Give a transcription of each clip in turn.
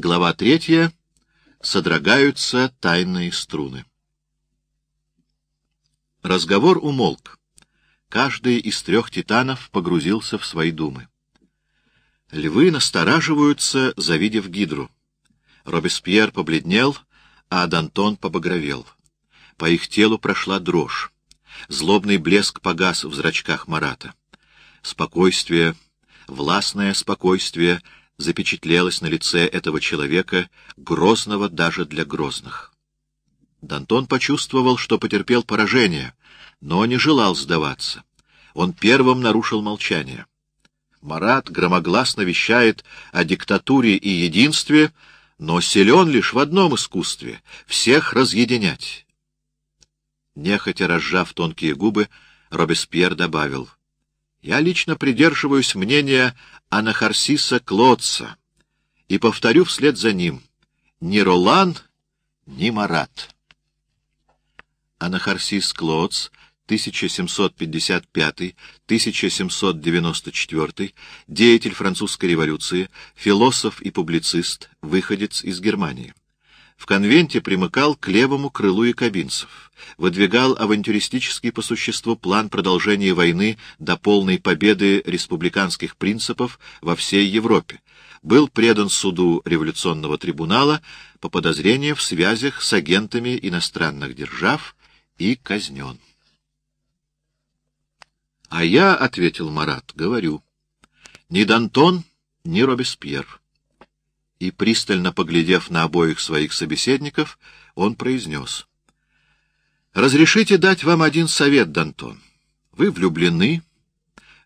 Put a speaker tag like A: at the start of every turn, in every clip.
A: Глава третья. Содрогаются тайные струны. Разговор умолк. Каждый из трех титанов погрузился в свои думы. Львы настораживаются, завидев гидру. Робеспьер побледнел, а Д'Антон побагровел. По их телу прошла дрожь. Злобный блеск погас в зрачках Марата. Спокойствие, властное спокойствие запечатлелось на лице этого человека, грозного даже для грозных. Д'Антон почувствовал, что потерпел поражение, но не желал сдаваться. Он первым нарушил молчание. Марат громогласно вещает о диктатуре и единстве, но силен лишь в одном искусстве — всех разъединять. Нехотя разжав тонкие губы, Робеспьер добавил. — Я лично придерживаюсь мнения Анахарсиса Клодца и повторю вслед за ним. Ни Ролан, ни Марат. Анахарсис Клодц 1755-1794, деятель французской революции, философ и публицист, выходец из Германии. В конвенте примыкал к левому крылу якобинцев, выдвигал авантюристический по существу план продолжения войны до полной победы республиканских принципов во всей Европе, был предан суду революционного трибунала по подозрению в связях с агентами иностранных держав и казнен. — А я, — ответил Марат, — говорю, ни Д'Антон, ни Робеспьер и, пристально поглядев на обоих своих собеседников, он произнес. — Разрешите дать вам один совет, Д'Антон. Вы влюблены,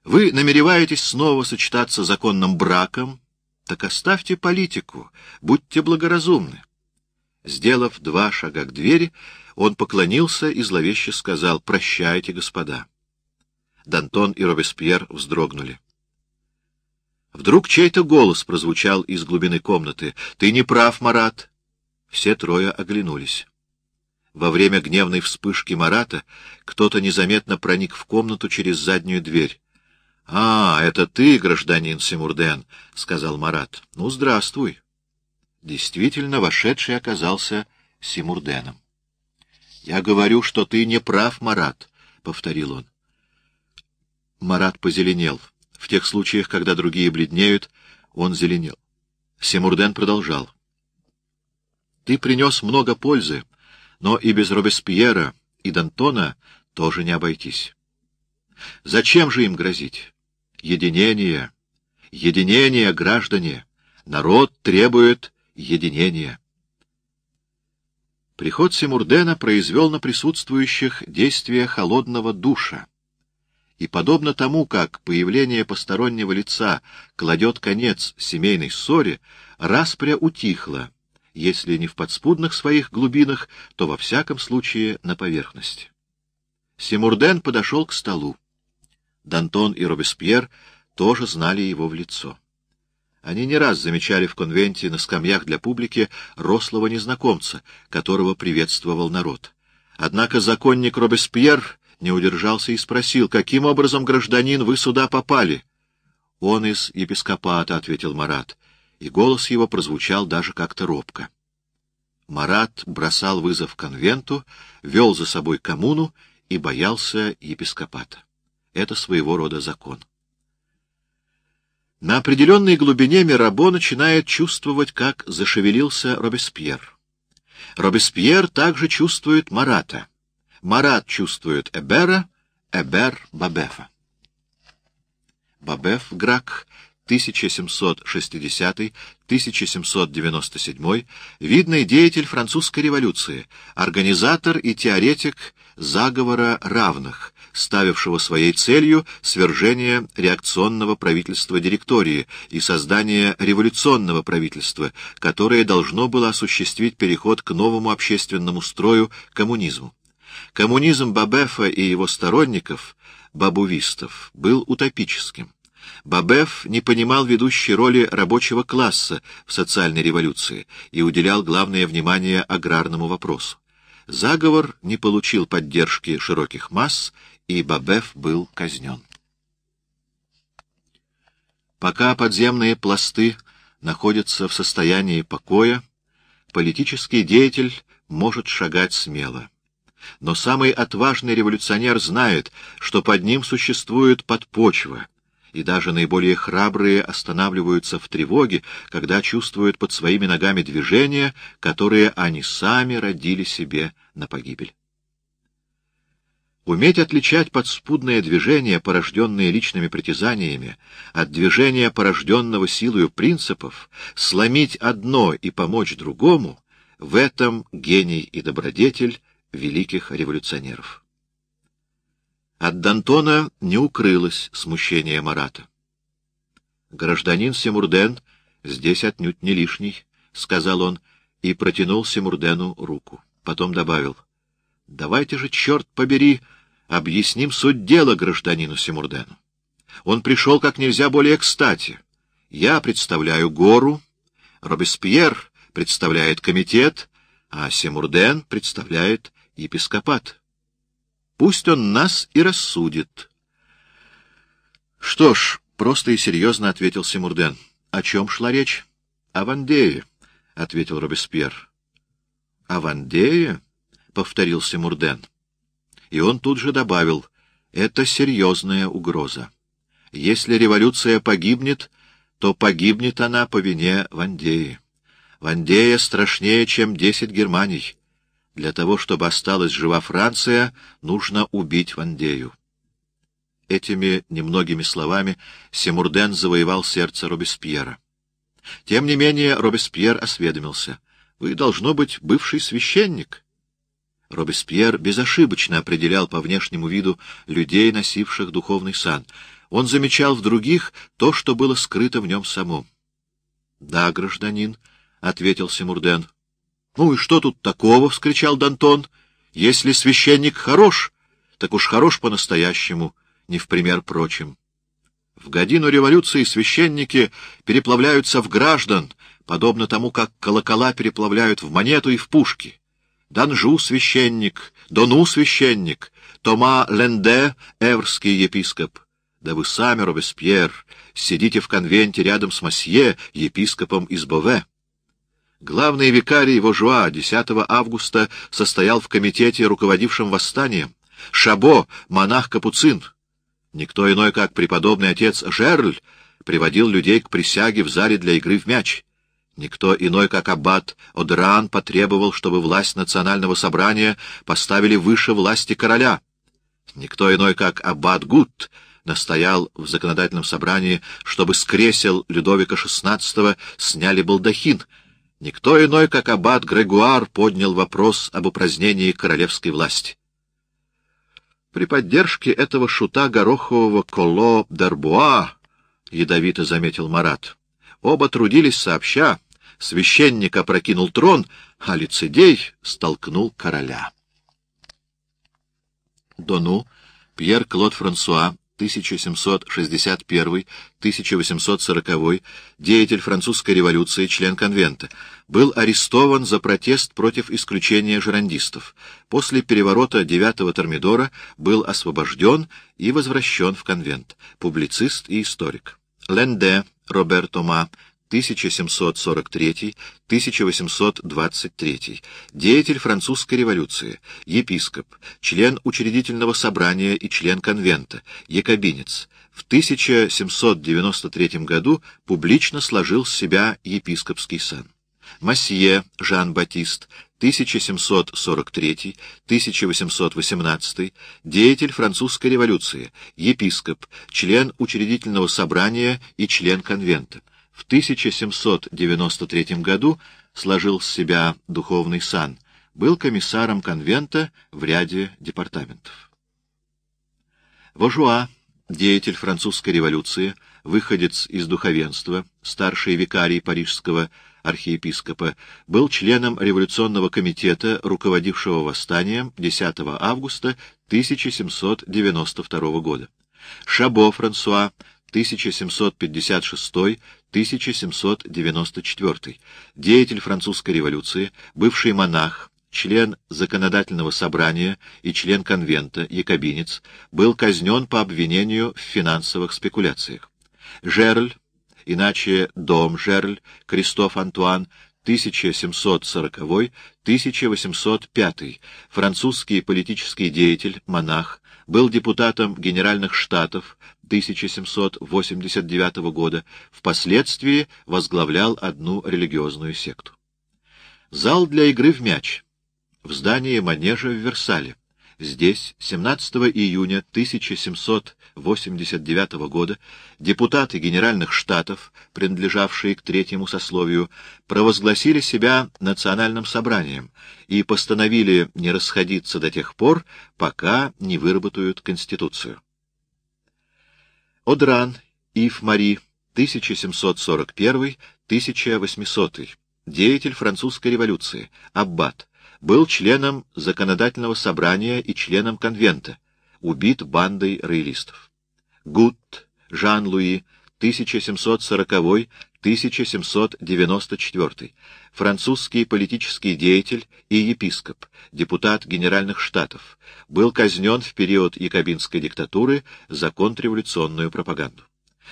A: вы намереваетесь снова сочетаться законным браком, так оставьте политику, будьте благоразумны. Сделав два шага к двери, он поклонился и зловеще сказал «Прощайте, господа». Д'Антон и Робеспьер вздрогнули. Вдруг чей-то голос прозвучал из глубины комнаты. «Ты не прав, Марат!» Все трое оглянулись. Во время гневной вспышки Марата кто-то незаметно проник в комнату через заднюю дверь. — А, это ты, гражданин Симурден, — сказал Марат. — Ну, здравствуй. Действительно, вошедший оказался Симурденом. — Я говорю, что ты не прав, Марат, — повторил он. Марат позеленел. — в тех случаях, когда другие бледнеют, он зеленел. Семурден продолжал. — Ты принес много пользы, но и без Робеспьера и Д'Антона тоже не обойтись. Зачем же им грозить? Единение, единение, граждане. Народ требует единения. Приход Симурдена произвел на присутствующих действие холодного душа и подобно тому, как появление постороннего лица кладет конец семейной ссоре, распря утихла, если не в подспудных своих глубинах, то во всяком случае на поверхности. Симурден подошел к столу. Дантон и Робеспьер тоже знали его в лицо. Они не раз замечали в конвенте на скамьях для публики рослого незнакомца, которого приветствовал народ. Однако законник Робеспьер не удержался и спросил, каким образом, гражданин, вы сюда попали? — Он из епископата, — ответил Марат, и голос его прозвучал даже как-то робко. Марат бросал вызов конвенту, вел за собой коммуну и боялся епископата. Это своего рода закон. На определенной глубине Мирабо начинает чувствовать, как зашевелился Робеспьер. Робеспьер также чувствует Марата — Марат чувствует Эбера, Эбер — Бабефа. Бабеф Грак 1760-1797, видный деятель французской революции, организатор и теоретик заговора равных, ставившего своей целью свержение реакционного правительства директории и создание революционного правительства, которое должно было осуществить переход к новому общественному строю коммунизму. Коммунизм Бабефа и его сторонников, бабувистов, был утопическим. Бабеф не понимал ведущей роли рабочего класса в социальной революции и уделял главное внимание аграрному вопросу. Заговор не получил поддержки широких масс, и Бабеф был казнен. Пока подземные пласты находится в состоянии покоя, политический деятель может шагать смело. Но самый отважный революционер знает, что под ним существует подпочва, и даже наиболее храбрые останавливаются в тревоге, когда чувствуют под своими ногами движения, которые они сами родили себе на погибель. Уметь отличать подспудное движение, порожденное личными притязаниями, от движения, порожденного силою принципов, сломить одно и помочь другому — в этом гений и добродетель великих революционеров. От Д'Антона не укрылось смущение Марата. «Гражданин Семурден здесь отнюдь не лишний», — сказал он, и протянул Семурдену руку. Потом добавил, «Давайте же, черт побери, объясним суть дела гражданину Семурдену. Он пришел как нельзя более кстати. Я представляю гору, Робеспьер представляет комитет, а Семурден представляет епископат. Пусть он нас и рассудит. — Что ж, — просто и серьезно ответил Семурден. — О чем шла речь? — О Вандее, — ответил Робеспьер. — О Вандее? — повторил Семурден. И он тут же добавил, — это серьезная угроза. Если революция погибнет, то погибнет она по вине Вандеи. Вандея страшнее, чем десять Германий. Для того, чтобы осталась жива Франция, нужно убить Вандею. Этими немногими словами Семурден завоевал сердце Робеспьера. Тем не менее Робеспьер осведомился. — Вы, должно быть, бывший священник. Робеспьер безошибочно определял по внешнему виду людей, носивших духовный сан. Он замечал в других то, что было скрыто в нем самом. — Да, гражданин, —— ответил Симурден. — Ну и что тут такого? — вскричал Дантон. — Если священник хорош, так уж хорош по-настоящему, не в пример прочим. В годину революции священники переплавляются в граждан, подобно тому, как колокола переплавляют в монету и в пушки. Данжу священник, Дону священник, Тома Ленде — эврский епископ. Да вы сами, Робеспьер, сидите в конвенте рядом с Масье, епископом из Бове. Главный викарий Вожуа 10 августа состоял в комитете, руководившем восстанием. Шабо, монах-капуцин. Никто иной, как преподобный отец Жерль, приводил людей к присяге в зале для игры в мяч. Никто иной, как аббат Одран, потребовал, чтобы власть национального собрания поставили выше власти короля. Никто иной, как аббат Гут, настоял в законодательном собрании, чтобы с кресел Людовика XVI сняли балдахин — Никто иной, как аббат Грегуар, поднял вопрос об упразднении королевской власти. При поддержке этого шута горохового Коло Дарбуа, — ядовито заметил Марат, — оба трудились сообща, священник опрокинул трон, а лицедей столкнул короля. Дону Пьер Клод Франсуа 1761-1840, деятель французской революции, член конвента, был арестован за протест против исключения жерандистов. После переворота 9-го Термидора был освобожден и возвращен в конвент. Публицист и историк. Ленде Робер Тома 1743-1823, деятель французской революции, епископ, член учредительного собрания и член конвента, якобинец. В 1793 году публично сложил с себя епископский сан. Масье Жан-Батист 1743-1818, деятель французской революции, епископ, член учредительного собрания и член конвента в 1793 году сложил с себя духовный сан, был комиссаром конвента в ряде департаментов. Вожуа, деятель французской революции, выходец из духовенства, старший викарий парижского архиепископа, был членом революционного комитета, руководившего восстанием 10 августа 1792 года. Шабо Франсуа 1756-1794, деятель французской революции, бывший монах, член законодательного собрания и член конвента, якобинец, был казнен по обвинению в финансовых спекуляциях. Жерль, иначе Дом Жерль, Кристоф Антуан, 1740-1805, французский политический деятель, монах, был депутатом Генеральных Штатов 1789 года, впоследствии возглавлял одну религиозную секту. Зал для игры в мяч в здании Манежа в Версале. Здесь 17 июня 1789 года депутаты Генеральных Штатов, принадлежавшие к третьему сословию, провозгласили себя национальным собранием и постановили не расходиться до тех пор, пока не выработают Конституцию. Одран, Ив Мари, 1741-1800, деятель французской революции, аббат, был членом законодательного собрания и членом конвента, убит бандой роялистов. Гуд Жан-Луи, 1740-1794, французский политический деятель и епископ, депутат Генеральных Штатов, был казнен в период якобинской диктатуры за контрреволюционную пропаганду.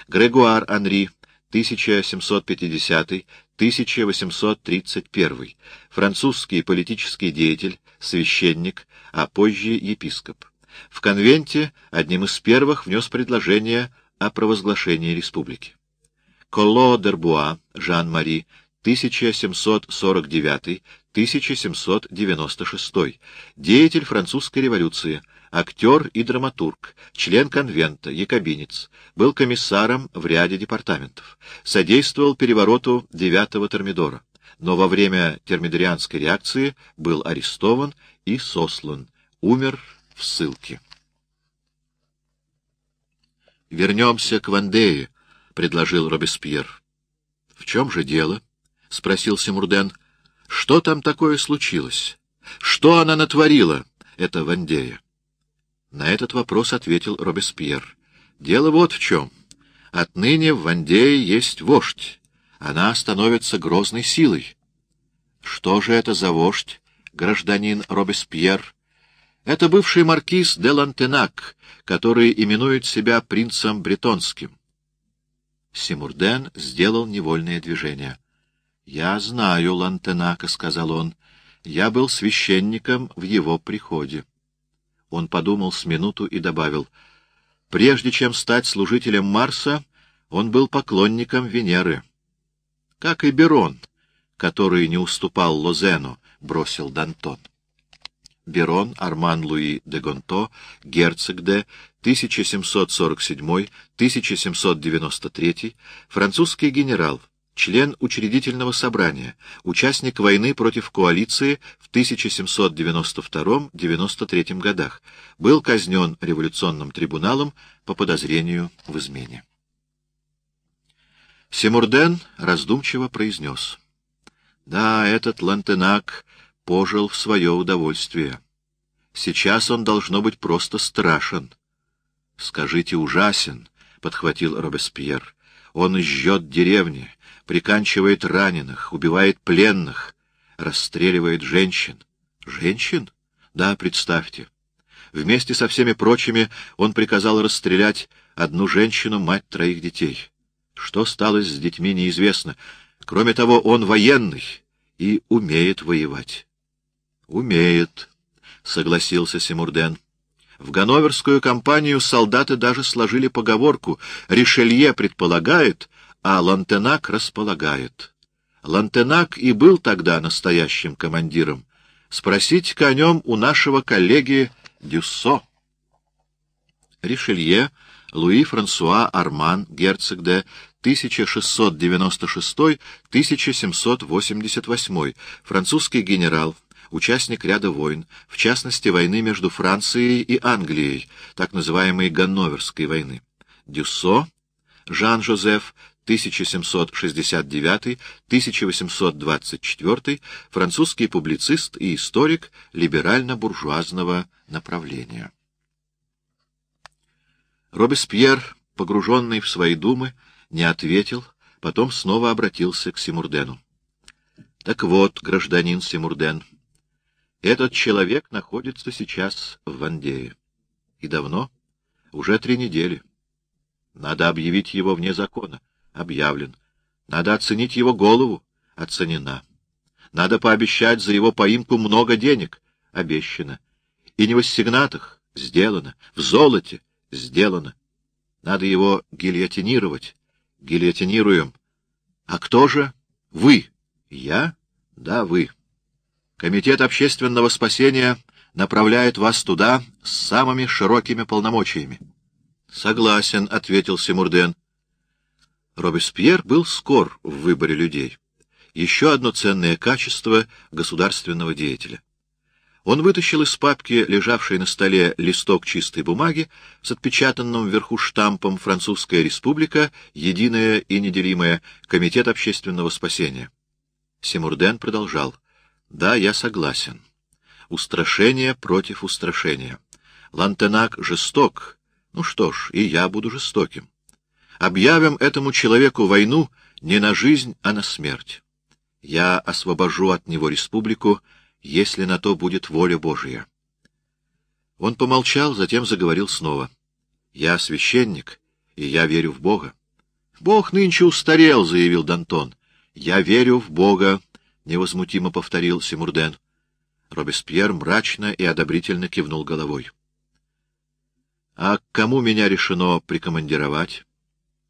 A: Грегуар Анри, 1750-1831, французский политический деятель, священник, а позже епископ. В конвенте одним из первых внес предложение о провозглашении республики. Колло Дербуа, Жан-Мари, 1749-1796, деятель французской революции, актер и драматург, член конвента, якобинец, был комиссаром в ряде департаментов, содействовал перевороту девятого Термидора, но во время термидорианской реакции был арестован и сослан, умер в ссылке. «Вернемся к Вандее», — предложил Робеспьер. «В чем же дело?» — спросил Симурден. «Что там такое случилось? Что она натворила, эта Вандея?» На этот вопрос ответил Робеспьер. Дело вот в чем. Отныне в Вандее есть вождь. Она становится грозной силой. Что же это за вождь, гражданин Робеспьер? Это бывший маркиз де Лантенак, который именует себя принцем бретонским. Симурден сделал невольное движение. — Я знаю Лантенака, — сказал он. — Я был священником в его приходе. Он подумал с минуту и добавил, «Прежде чем стать служителем Марса, он был поклонником Венеры». «Как и Берон, который не уступал Лозену», — бросил Дантон. Берон Арман Луи де Гонто, герцог де 1747-1793, французский генерал, член учредительного собрания, участник войны против коалиции в 1792-93 годах, был казнен революционным трибуналом по подозрению в измене. Семурден раздумчиво произнес. «Да, этот Лантенак пожил в свое удовольствие. Сейчас он должно быть просто страшен». «Скажите, ужасен», — подхватил Робеспьер. «Он жжет деревни, приканчивает раненых, убивает пленных, расстреливает женщин. Женщин? Да, представьте. Вместе со всеми прочими он приказал расстрелять одну женщину, мать троих детей. Что стало с детьми, неизвестно. Кроме того, он военный и умеет воевать. — Умеет, — согласился Симурден. В Ганноверскую кампанию солдаты даже сложили поговорку «Ришелье предполагает, а Лантенак располагает. Лантенак и был тогда настоящим командиром. Спросите-ка о нем у нашего коллеги Дюссо. Ришелье, Луи Франсуа Арман, герцог де 1666-1788, французский генерал, участник ряда войн, в частности войны между Францией и Англией, так называемой Ганноверской войны. Дюссо, Жан-Жозеф, 1769-1824, французский публицист и историк либерально-буржуазного направления. Робеспьер, погруженный в свои думы, не ответил, потом снова обратился к Симурдену. — Так вот, гражданин Симурден, этот человек находится сейчас в Вандее. И давно? Уже три недели. Надо объявить его вне закона. Объявлен. Надо оценить его голову. Оценена. Надо пообещать за его поимку много денег. Обещано. И не в ассигнатах. Сделано. В золоте. Сделано. Надо его гильотинировать. Гильотинируем. А кто же? Вы. Я? Да, вы. Комитет общественного спасения направляет вас туда с самыми широкими полномочиями. — Согласен, — ответил Симурден. Робеспьер был скор в выборе людей. Еще одно ценное качество государственного деятеля. Он вытащил из папки, лежавшей на столе, листок чистой бумаги с отпечатанным вверху штампом «Французская республика, единая и неделимая, Комитет общественного спасения». Симурден продолжал. «Да, я согласен. Устрашение против устрашения. Лантенак жесток. Ну что ж, и я буду жестоким. Объявим этому человеку войну не на жизнь, а на смерть. Я освобожу от него республику, если на то будет воля Божия. Он помолчал, затем заговорил снова. — Я священник, и я верю в Бога. — Бог нынче устарел, — заявил Дантон. — Я верю в Бога, — невозмутимо повторил Симурден. Робеспьер мрачно и одобрительно кивнул головой. — А к кому меня решено прикомандировать?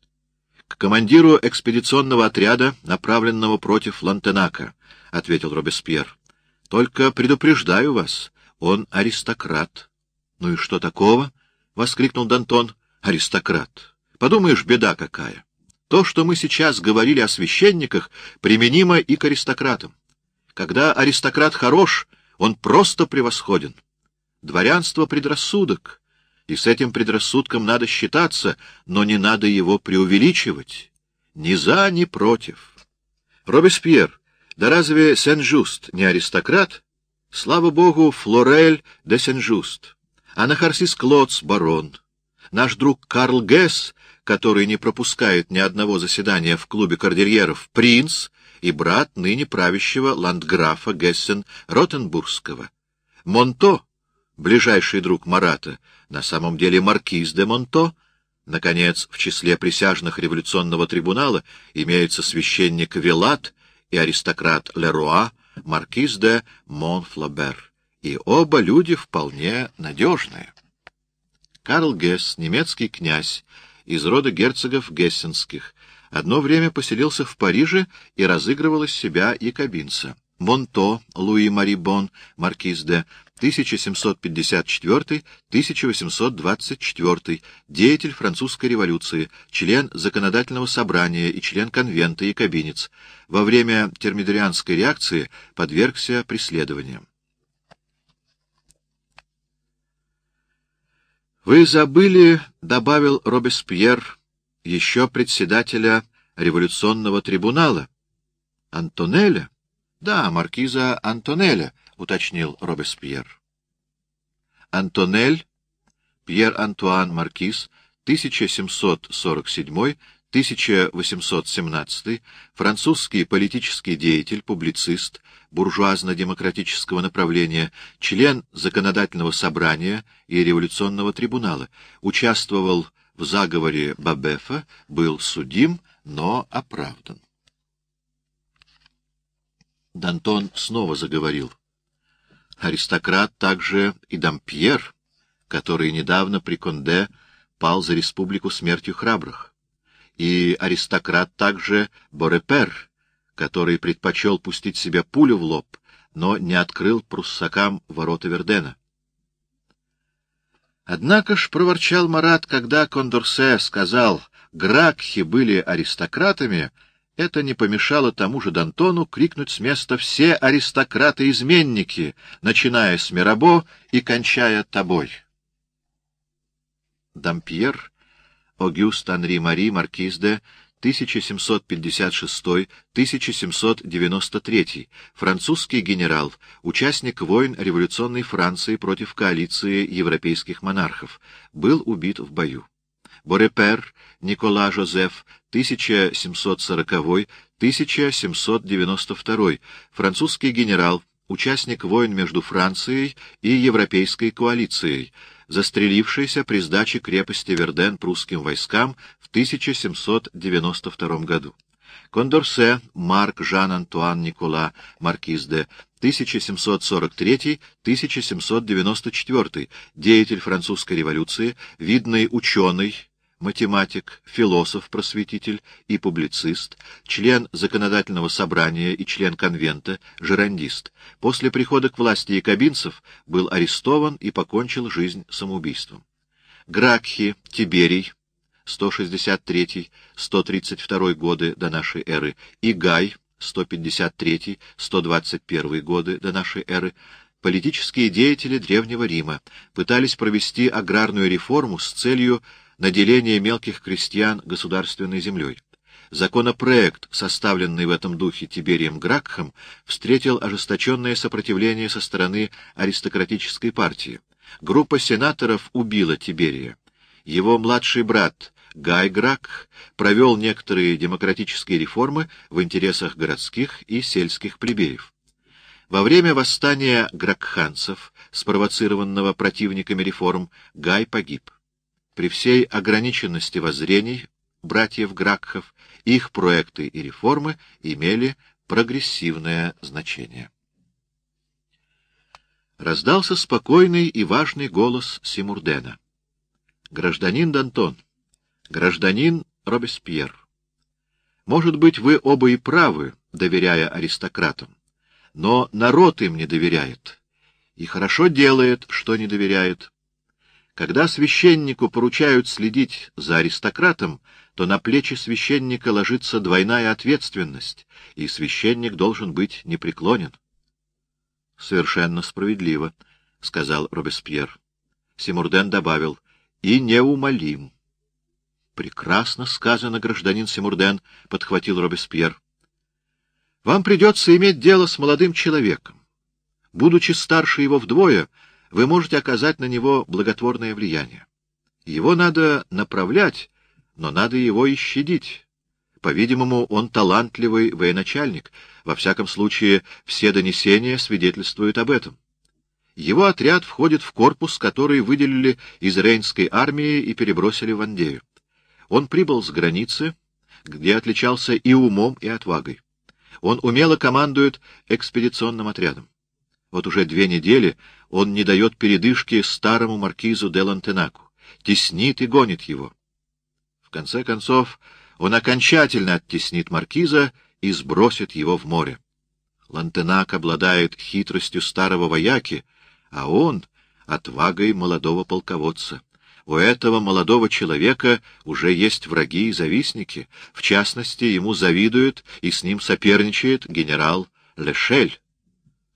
A: — К командиру экспедиционного отряда, направленного против Лантенака, — ответил Робеспьер. — Только предупреждаю вас, он аристократ. — Ну и что такого? — воскликнул Дантон. — Аристократ. Подумаешь, беда какая. То, что мы сейчас говорили о священниках, применимо и к аристократам. Когда аристократ хорош, он просто превосходен. Дворянство — предрассудок, и с этим предрассудком надо считаться, но не надо его преувеличивать. Ни за, ни против. Робеспьер, да разве Сен-Жуст не аристократ? Слава богу, Флорель де Сен-Жуст. А Нахарсис Клоц — барон. Наш друг Карл Гесс, который не пропускает ни одного заседания в клубе кордельеров, принц и брат ныне правящего ландграфа Гессен-Ротенбургского. Монто, ближайший друг Марата, на самом деле маркиз де Монто. Наконец, в числе присяжных революционного трибунала имеются священник Вилат и аристократ Леруа, маркиз де Монфлабер. И оба люди вполне надежные. Карл Гесс, немецкий князь, из рода герцогов гессенских, одно время поселился в Париже и разыгрывал из себя якобинца. Монто, Луи Мари Бон, маркиз де, 1754-1824, деятель французской революции, член законодательного собрания и член конвента якобинец. Во время термидорианской реакции подвергся преследованиям. «Вы забыли, — добавил Робеспьер, — еще председателя революционного трибунала. Антонеля? Да, маркиза Антонеля, — уточнил Робеспьер. Антонель, Пьер-Антуан Маркиз, 1747-1817, французский политический деятель, публицист, буржуазно-демократического направления, член Законодательного собрания и Революционного трибунала, участвовал в заговоре Бабефа, был судим, но оправдан. Дантон снова заговорил. Аристократ также и Дампьер, который недавно при Конде пал за республику смертью храбрых, и аристократ также Борепер, который предпочел пустить себе пулю в лоб, но не открыл пруссакам ворота Вердена. Однако ж, — проворчал Марат, когда Кондорсе сказал, Гракхи были аристократами, это не помешало тому же Д'Антону крикнуть с места «Все аристократы-изменники, начиная с Мирабо и кончая тобой». Дампьер, Огюст Анри Мари, маркиз де 1756-1793, французский генерал, участник войн революционной Франции против коалиции европейских монархов, был убит в бою. Борепер Никола Жозеф, 1740-1792, французский генерал, участник войн между Францией и Европейской коалицией, застрелившийся при сдаче крепости Верден прусским войскам в 1792 году. Кондорсе Марк Жан-Антуан Никола Маркиз де 1743-1794, деятель французской революции, видный ученый, математик, философ-просветитель и публицист, член законодательного собрания и член конвента, жерандист. После прихода к власти якобинцев был арестован и покончил жизнь самоубийством. Гракхи, Тиберий, 163-132 годы до нашей эры, и Гай, 153-121 годы до нашей эры, политические деятели Древнего Рима пытались провести аграрную реформу с целью наделения мелких крестьян государственной землей. Законопроект, составленный в этом духе Тиберием Гракхом, встретил ожесточенное сопротивление со стороны аристократической партии. Группа сенаторов убила Тиберия. Его младший брат Гай Гракх провел некоторые демократические реформы в интересах городских и сельских плебеев. Во время восстания гракханцев, спровоцированного противниками реформ, Гай погиб. При всей ограниченности воззрений братьев Гракхов их проекты и реформы имели прогрессивное значение. Раздался спокойный и важный голос Симурдена. «Гражданин Д'Антон, гражданин Робеспьер, может быть, вы оба и правы, доверяя аристократам, но народ им не доверяет, и хорошо делает, что не доверяет. Когда священнику поручают следить за аристократом, то на плечи священника ложится двойная ответственность, и священник должен быть непреклонен. — Совершенно справедливо, — сказал Робеспьер. Симурден добавил, — и неумолим. — Прекрасно сказано, гражданин Симурден, — подхватил Робеспьер. — Вам придется иметь дело с молодым человеком. Будучи старше его вдвое, вы можете оказать на него благотворное влияние. Его надо направлять, но надо его и щадить. По-видимому, он талантливый военачальник. Во всяком случае, все донесения свидетельствуют об этом. Его отряд входит в корпус, который выделили из Рейнской армии и перебросили в Андею. Он прибыл с границы, где отличался и умом, и отвагой. Он умело командует экспедиционным отрядом. Вот уже две недели он не дает передышки старому маркизу де Лантенаку, теснит и гонит его. В конце концов, он окончательно оттеснит маркиза и сбросит его в море. Лантенак обладает хитростью старого вояки, а он — отвагой молодого полководца. У этого молодого человека уже есть враги и завистники, в частности, ему завидует и с ним соперничает генерал Лешель. —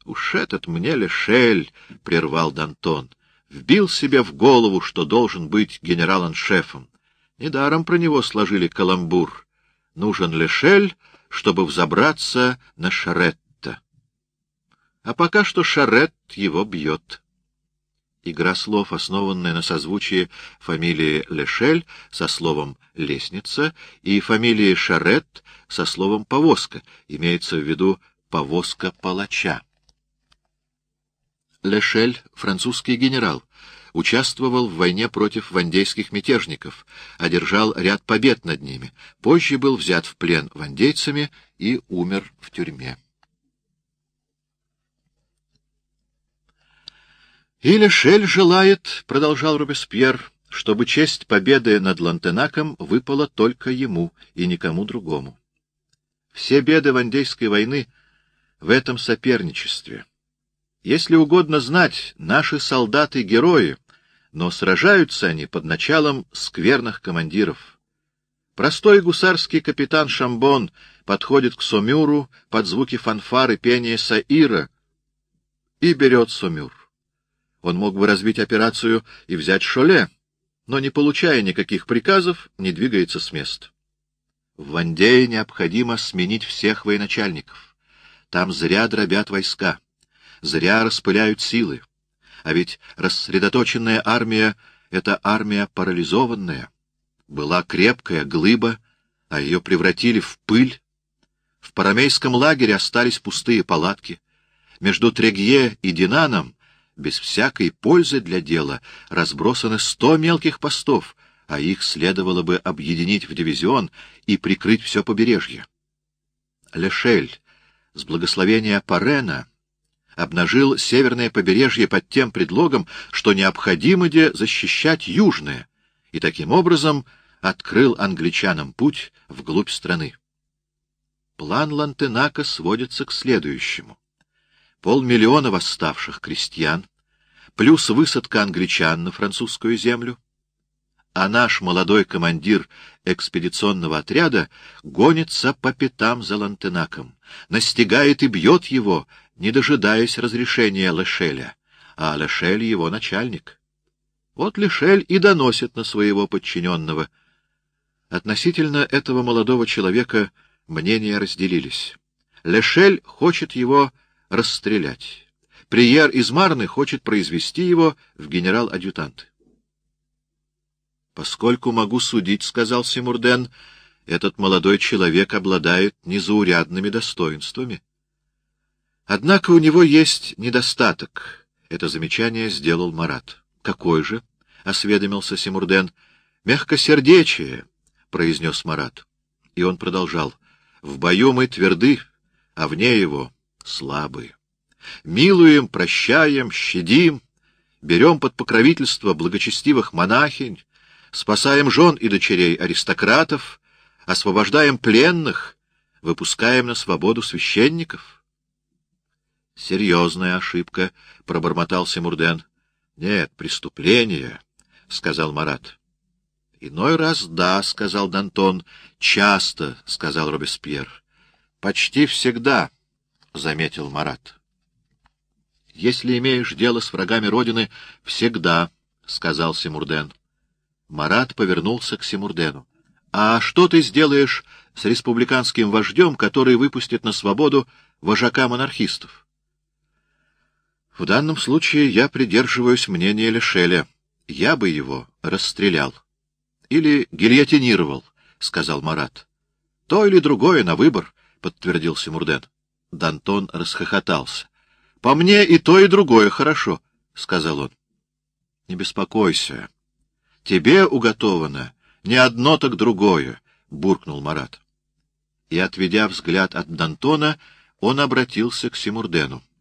A: Уж этот мне Лешель, — прервал Д'Антон, — вбил себе в голову, что должен быть генералом-шефом. Недаром про него сложили каламбур. Нужен Лешель, чтобы взобраться на Шаретта. А пока что Шарет его бьет. Игра слов, основанная на созвучии фамилии Лешель со словом «лестница» и фамилии Шарет со словом «повозка», имеется в виду «повозка палача». Лешель, французский генерал, участвовал в войне против вандейских мятежников, одержал ряд побед над ними, позже был взят в плен вандейцами и умер в тюрьме. «И Лешель желает, — продолжал Робеспьер, — чтобы честь победы над Лантенаком выпала только ему и никому другому. Все беды Вандейской войны в этом соперничестве». Если угодно знать, наши солдаты — герои, но сражаются они под началом скверных командиров. Простой гусарский капитан Шамбон подходит к Сомюру под звуки фанфары пения Саира и берет Сомюр. Он мог бы развить операцию и взять Шоле, но, не получая никаких приказов, не двигается с места. В Вандее необходимо сменить всех военачальников. Там зря дробят войска зря распыляют силы. А ведь рассредоточенная армия — это армия парализованная. Была крепкая глыба, а ее превратили в пыль. В парамейском лагере остались пустые палатки. Между Трегье и Динаном, без всякой пользы для дела, разбросаны сто мелких постов, а их следовало бы объединить в дивизион и прикрыть все побережье. Лешель с благословения Парена обнажил северное побережье под тем предлогом, что необходимо де защищать южное, и таким образом открыл англичанам путь вглубь страны. План Лантенака сводится к следующему. Полмиллиона восставших крестьян, плюс высадка англичан на французскую землю, а наш молодой командир экспедиционного отряда гонится по пятам за Лантенаком, настигает и бьет его, не дожидаясь разрешения Лешеля, а Лешель — его начальник. Вот Лешель и доносит на своего подчиненного. Относительно этого молодого человека — мнения разделились. Лешель хочет его расстрелять. Приер из Марны хочет произвести его в генерал-адъютант. «Поскольку могу судить, — сказал Симурден, — этот молодой человек обладает незаурядными достоинствами. Однако у него есть недостаток. Это замечание сделал Марат. «Какой же?» — осведомился Симурден. «Мягкосердечие», — произнес Марат. И он продолжал. В бою мы тверды, а вне его слабы. Милуем, прощаем, щадим, берем под покровительство благочестивых монахинь, спасаем жен и дочерей аристократов, освобождаем пленных, выпускаем на свободу священников. — Серьезная ошибка, — пробормотал Симурден. — Нет, преступление, — сказал Марат. — Иной раз да, — сказал Дантон. — Часто, — сказал Робеспьер. — Почти всегда, — заметил Марат. — Если имеешь дело с врагами Родины, всегда, — сказал Симурден. Марат повернулся к Симурдену. — А что ты сделаешь с республиканским вождем, который выпустит на свободу вожака монархистов? — В данном случае я придерживаюсь мнения Лешеля. Я бы его расстрелял. Или гильотинировал, — сказал Марат. — То или другое на выбор, — подтвердил Симурден. Дантон расхохотался. — По мне и то, и другое хорошо, — сказал он. — Не беспокойся. Тебе уготовано не одно, так другое, — буркнул Марат. И, отведя взгляд от Дантона, он обратился к Симурдену. —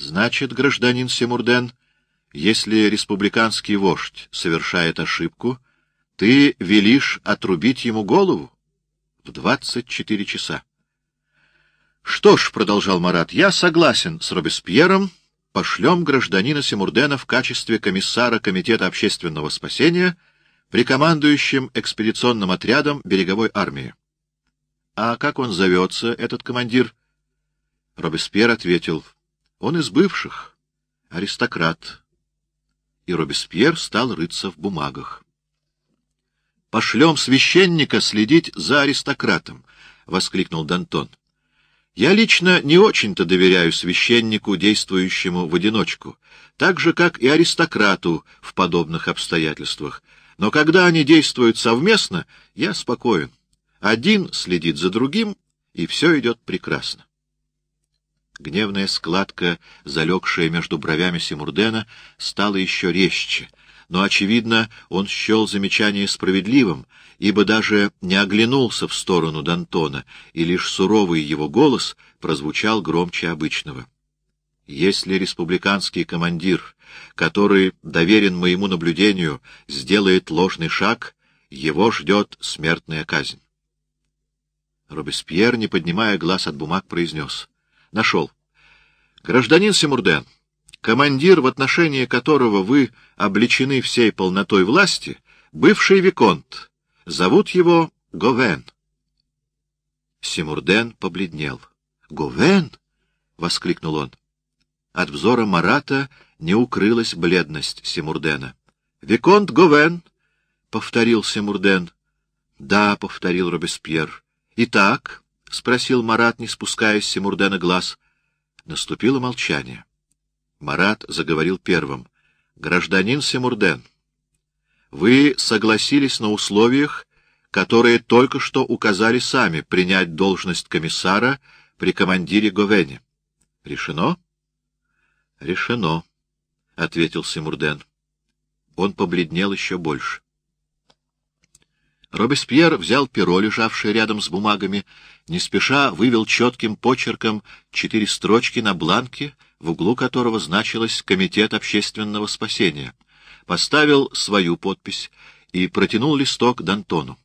A: Значит, гражданин Симурден, если республиканский вождь совершает ошибку, — ты велишь отрубить ему голову? В двадцать четыре часа. Что ж, — продолжал Марат, — я согласен с Робеспьером, пошлем гражданина Симурдена в качестве комиссара Комитета общественного спасения при командующем экспедиционным отрядом береговой армии. А как он зовется, этот командир? Робеспьер ответил, — он из бывших, аристократ. И Робеспьер стал рыться в бумагах. — Пошлем священника следить за аристократом, — воскликнул Дантон. — Я лично не очень-то доверяю священнику, действующему в одиночку, так же, как и аристократу в подобных обстоятельствах. Но когда они действуют совместно, я спокоен. Один следит за другим, и все идет прекрасно. Гневная складка, залегшая между бровями Симурдена, стала еще резче — но, очевидно, он счел замечание справедливым, ибо даже не оглянулся в сторону Д'Антона, и лишь суровый его голос прозвучал громче обычного. «Если республиканский командир, который доверен моему наблюдению, сделает ложный шаг, его ждет смертная казнь». Робеспьер, не поднимая глаз от бумаг, произнес. «Нашел. Гражданин Симурден, командир, в отношении которого вы обличены всей полнотой власти, бывший Виконт. Зовут его Говен. Симурден побледнел. «Говен!» — воскликнул он. От взора Марата не укрылась бледность Симурдена. «Виконт Говен!» — повторил Симурден. «Да», — повторил Робеспьер. «Итак?» — спросил Марат, не спуская с Симурдена глаз. Наступило молчание. Марат заговорил первым. — Гражданин Семурден, вы согласились на условиях, которые только что указали сами, принять должность комиссара при командире Говене. Решено? — Решено, — ответил Семурден. Он побледнел еще больше. Робеспьер взял перо, лежавшее рядом с бумагами, не спеша вывел четким почерком четыре строчки на бланке, в углу которого значилось «Комитет общественного спасения», поставил свою подпись и протянул листок Д'Антону.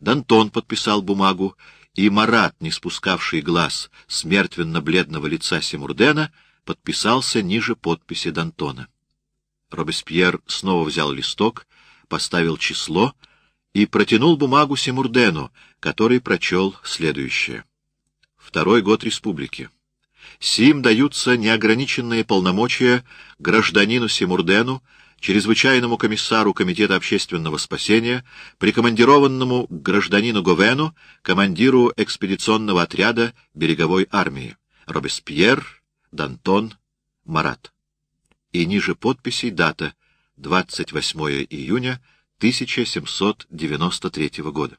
A: Д'Антон подписал бумагу, и Марат, не спускавший глаз с мертвенно-бледного лица Симурдена, подписался ниже подписи Д'Антона. Робеспьер снова взял листок, поставил число — и протянул бумагу Симурдену, который прочел следующее. Второй год республики. Сим даются неограниченные полномочия гражданину Симурдену, чрезвычайному комиссару Комитета общественного спасения, прикомандированному гражданину Говену, командиру экспедиционного отряда береговой армии, Робеспьер, Дантон, Марат. И ниже подписей дата 28 июня 1793 года.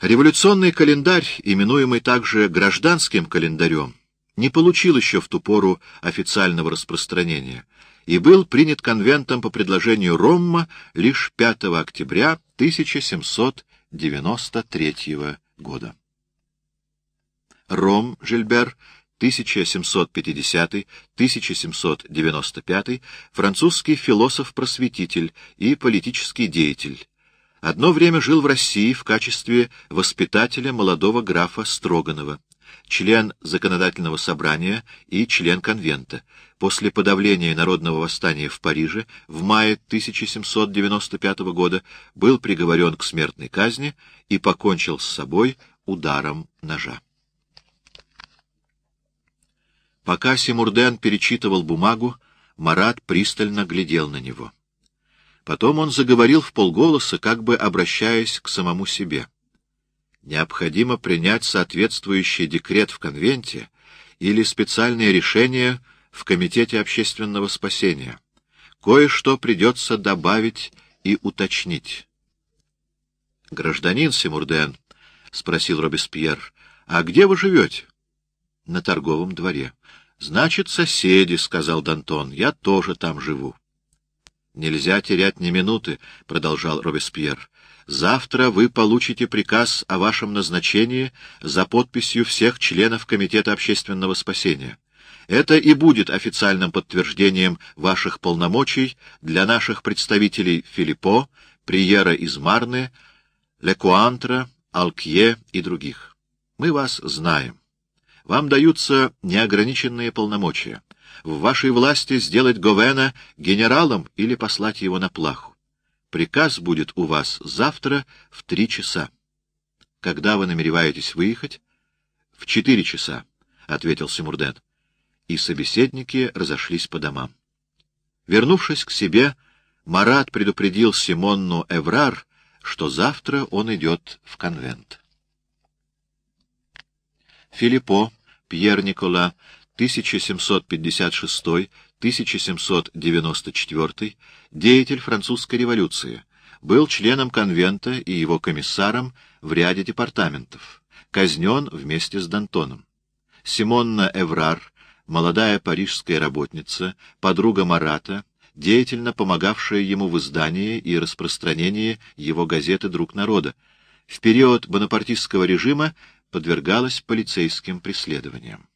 A: Революционный календарь, именуемый также гражданским календарем, не получил еще в ту пору официального распространения и был принят конвентом по предложению Ромма лишь 5 октября 1793 года. Ром Жильбер 1750-1795, французский философ-просветитель и политический деятель. Одно время жил в России в качестве воспитателя молодого графа Строганова, член законодательного собрания и член конвента. После подавления народного восстания в Париже в мае 1795 года был приговорен к смертной казни и покончил с собой ударом ножа. Пока Симурден перечитывал бумагу, Марат пристально глядел на него. Потом он заговорил в полголоса, как бы обращаясь к самому себе. Необходимо принять соответствующий декрет в конвенте или специальное решение в Комитете общественного спасения. Кое-что придется добавить и уточнить. — Гражданин Симурден, — спросил Робеспьер, — а где вы живете? — На торговом дворе. Значит, соседи, — сказал Д'Антон, — я тоже там живу. — Нельзя терять ни минуты, — продолжал Робеспьер. — Завтра вы получите приказ о вашем назначении за подписью всех членов Комитета общественного спасения. Это и будет официальным подтверждением ваших полномочий для наших представителей Филиппо, Приера из Марны, Лекуантра, Алкье и других. Мы вас знаем. Вам даются неограниченные полномочия. В вашей власти сделать Говена генералом или послать его на плаху. Приказ будет у вас завтра в три часа. Когда вы намереваетесь выехать? — В четыре часа, — ответил Симурден. И собеседники разошлись по домам. Вернувшись к себе, Марат предупредил Симонну Эврар, что завтра он идет в конвент. Филиппо, Пьер Никола, 1756-1794, деятель французской революции, был членом конвента и его комиссаром в ряде департаментов, казнен вместе с Д'Антоном. Симонна Эврар, молодая парижская работница, подруга Марата, деятельно помогавшая ему в издании и распространении его газеты «Друг народа», в период бонапартистского режима подвергалась полицейским преследованиям.